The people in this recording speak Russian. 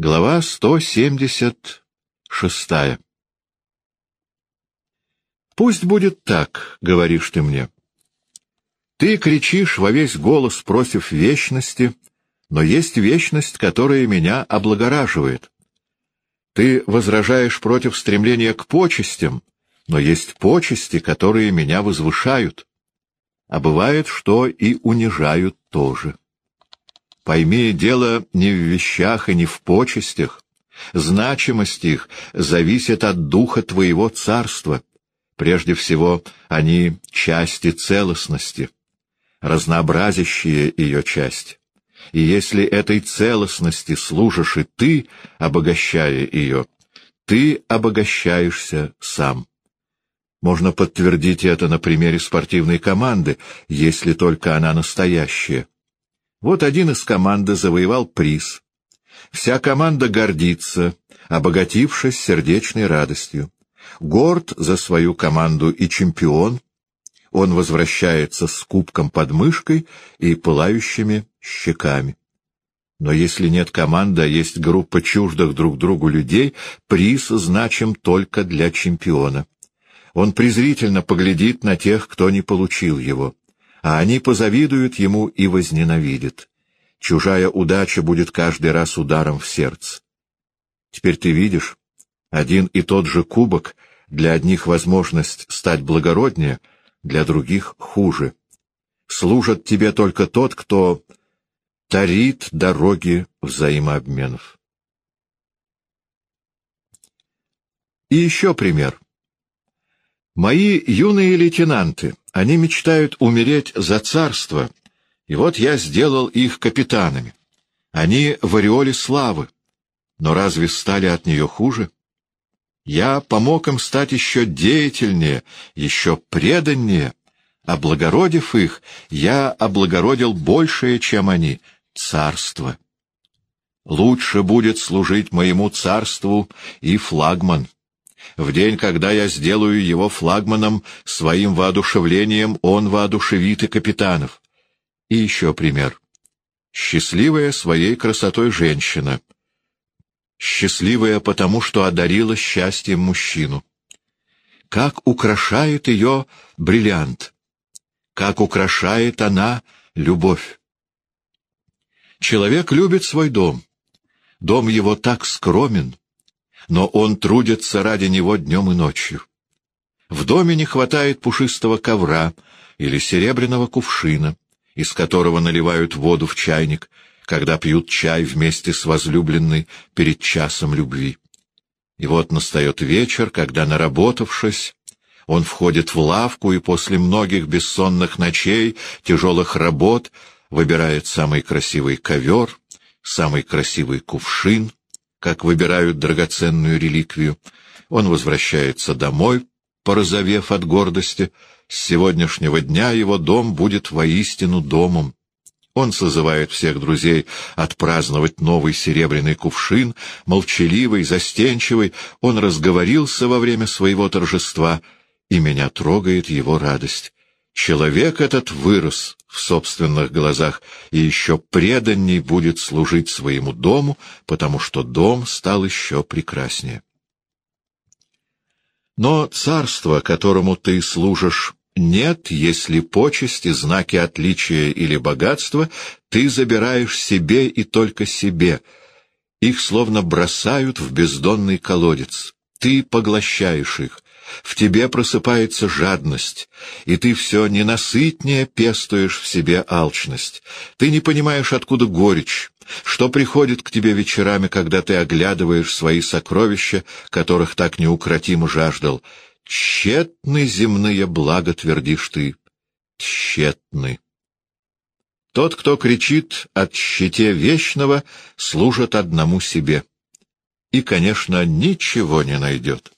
Глава 176. «Пусть будет так», — говоришь ты мне. Ты кричишь во весь голос против вечности, но есть вечность, которая меня облагораживает. Ты возражаешь против стремления к почестям, но есть почести, которые меня возвышают. А бывает, что и унижают тоже. Пойми, дело не в вещах и не в почестях. Значимость их зависит от духа твоего царства. Прежде всего, они части целостности, разнообразящие ее часть. И если этой целостности служишь и ты, обогащая ее, ты обогащаешься сам. Можно подтвердить это на примере спортивной команды, если только она настоящая. Вот один из команды завоевал приз. Вся команда гордится, обогатившись сердечной радостью. Горд за свою команду и чемпион. Он возвращается с кубком под мышкой и пылающими щеками. Но если нет команды, а есть группа чуждых друг другу людей, приз значим только для чемпиона. Он презрительно поглядит на тех, кто не получил его а они позавидуют ему и возненавидят. Чужая удача будет каждый раз ударом в сердце. Теперь ты видишь, один и тот же кубок для одних возможность стать благороднее, для других хуже. Служит тебе только тот, кто тарит дороги взаимообменов. И еще пример. Мои юные лейтенанты, они мечтают умереть за царство, и вот я сделал их капитанами. Они в ореоле славы, но разве стали от нее хуже? Я помог им стать еще деятельнее, еще преданнее. Облагородив их, я облагородил большее, чем они — царство. Лучше будет служить моему царству и флагман. В день, когда я сделаю его флагманом, своим воодушевлением он воодушевит и капитанов. И еще пример. Счастливая своей красотой женщина. Счастливая потому, что одарила счастьем мужчину. Как украшает ее бриллиант. Как украшает она любовь. Человек любит свой дом. Дом его так скромен, но он трудится ради него днем и ночью. В доме не хватает пушистого ковра или серебряного кувшина, из которого наливают воду в чайник, когда пьют чай вместе с возлюбленной перед часом любви. И вот настает вечер, когда, наработавшись, он входит в лавку и после многих бессонных ночей, тяжелых работ, выбирает самый красивый ковер, самый красивый кувшин, как выбирают драгоценную реликвию. Он возвращается домой, порозовев от гордости. С сегодняшнего дня его дом будет воистину домом. Он созывает всех друзей отпраздновать новый серебряный кувшин, молчаливый, застенчивый. Он разговорился во время своего торжества, и меня трогает его радость. Человек этот вырос в собственных глазах и еще преданней будет служить своему дому, потому что дом стал еще прекраснее. Но царство, которому ты служишь, нет, если почести, знаки отличия или богатства ты забираешь себе и только себе. Их словно бросают в бездонный колодец. Ты поглощаешь их, в тебе просыпается жадность, и ты все ненасытнее пестуешь в себе алчность. Ты не понимаешь, откуда горечь, что приходит к тебе вечерами, когда ты оглядываешь свои сокровища, которых так неукротимо жаждал. Тщетны земные блага, твердишь ты, тщетны. Тот, кто кричит от щите вечного, служит одному себе. И, конечно, ничего не найдет.